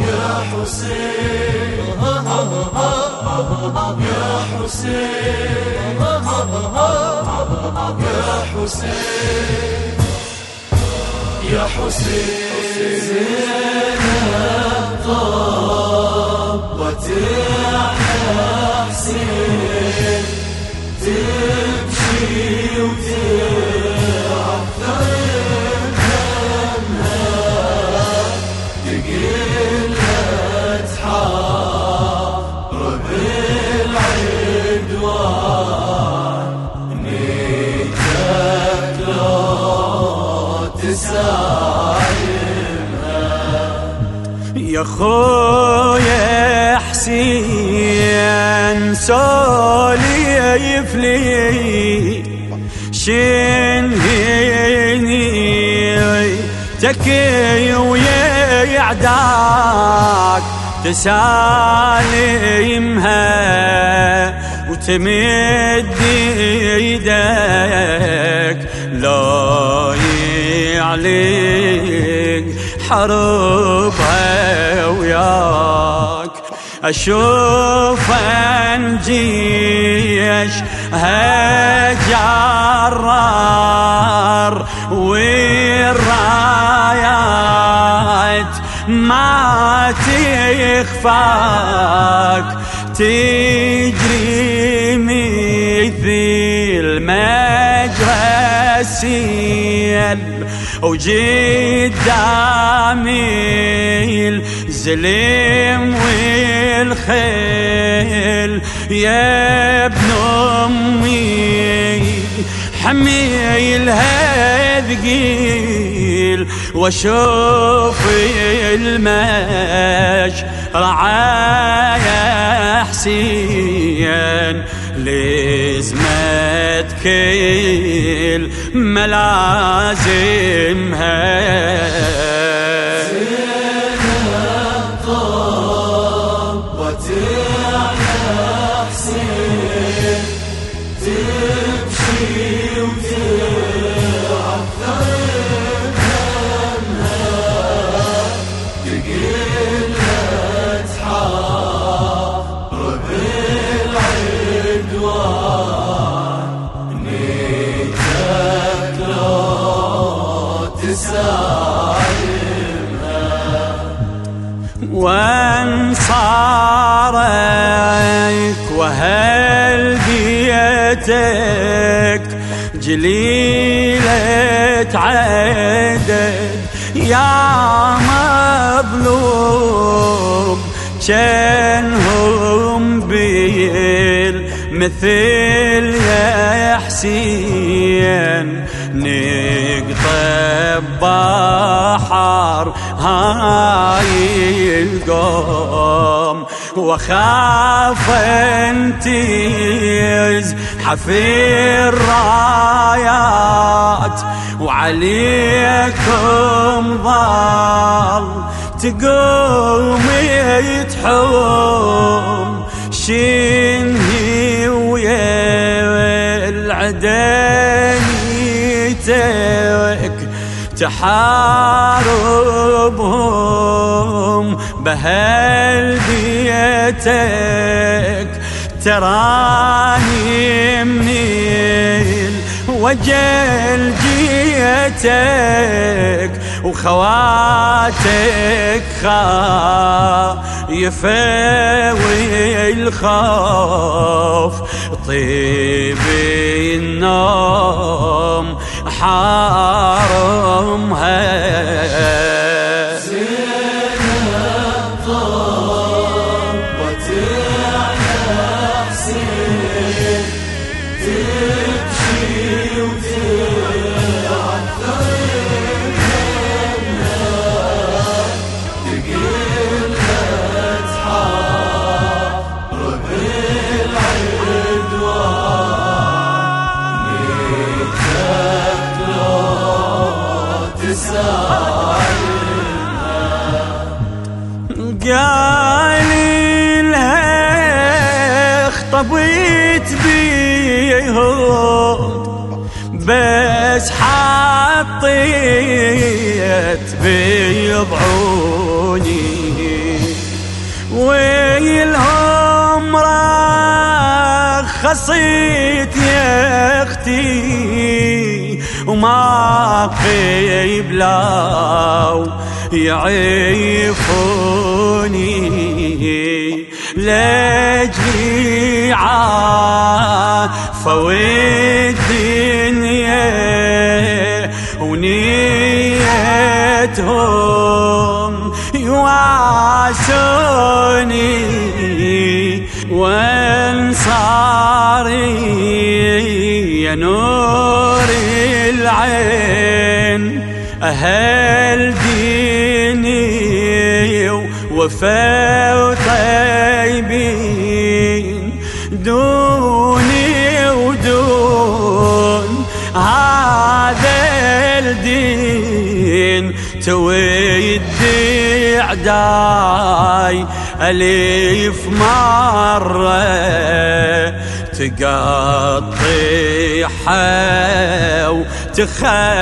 يا حسين يا حسين يا حسين يا حسين طابت حسين تمشي يا خويا حسين سوليف لي شنهيني تكي ويا عداك تسالمها وتمد إيدك. لا يعليك. حربها وياك. أشوف جيش هجرار والرايات ما تخفاك. تجري مثل مجرى السيل. وقدامي الزلم والخيل. يا ابن أمي حميلها ثقيل واشوف المش رعايا حسين لزمت كيل ملازمها وانصارك وهل بيتك جليلة عدد يا مظلوم كانهم بيل مثل يا حسين نقطة هاي القوم وخاف انتيز حفي الرايات وعليكم ضل تقوم يتحوم شنهي ويا العدانيتك تحاربهم بهال بيتك تراني منيل وجل جيتك وخواتك خايفة والخوف. طيب النوم حارمها قال لها خطبت بيهم بس حطيت بيضعوني. ويلهم رخصيت يا أختي. وما قبلوا يعيفوني لاجلي عافوا الدنيا ونيتهم يواسوني وأنصاري يا نور العين أهل ديني وفا وطيبين دوني ودون هذا الدين تويد عداي أليف مرة تقطعها وتخدمها.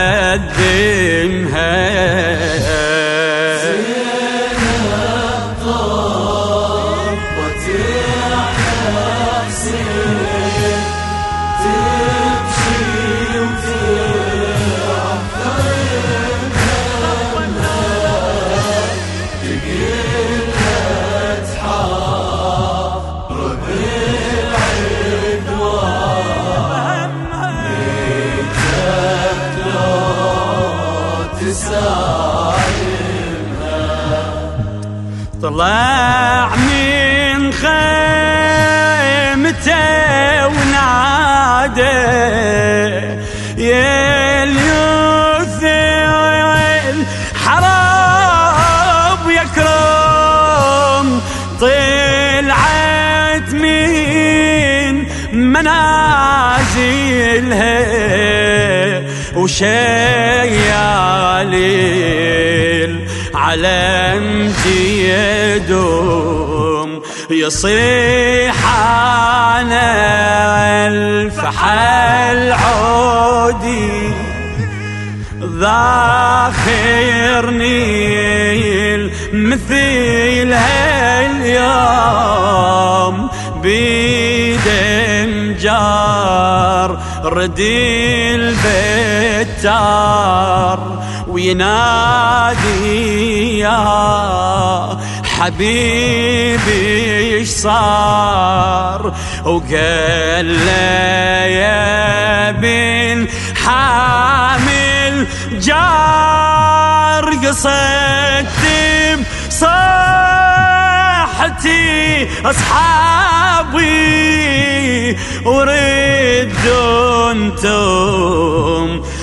طلع من خيمته ونادى يا اليوث الحراب يكرم طلعت من منازلها وشيالي على يدوم. يصيح على الفحل عودي ذاخرني مثل هاليوم. بيدم جار ردي البتار. وينادي يا حبيبي إيش صار؟ وقال له يا بن حامل جار قصدت صاحتي أصحابي وردوا أنتم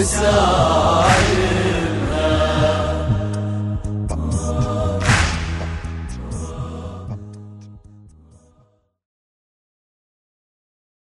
تسار